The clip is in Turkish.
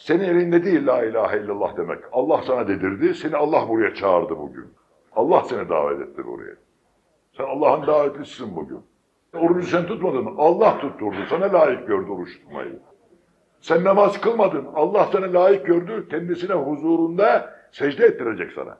Senin elinde değil la ilahe illallah demek. Allah sana dedirdi, seni Allah buraya çağırdı bugün. Allah seni davet etti buraya. Sen Allah'ın davetlisisin bugün. Orucu sen tutmadın, Allah tutturdu. Sana layık gördü oruç tutmayı. Sen namaz kılmadın, Allah sana layık gördü, kendisine huzurunda secde ettirecek sana.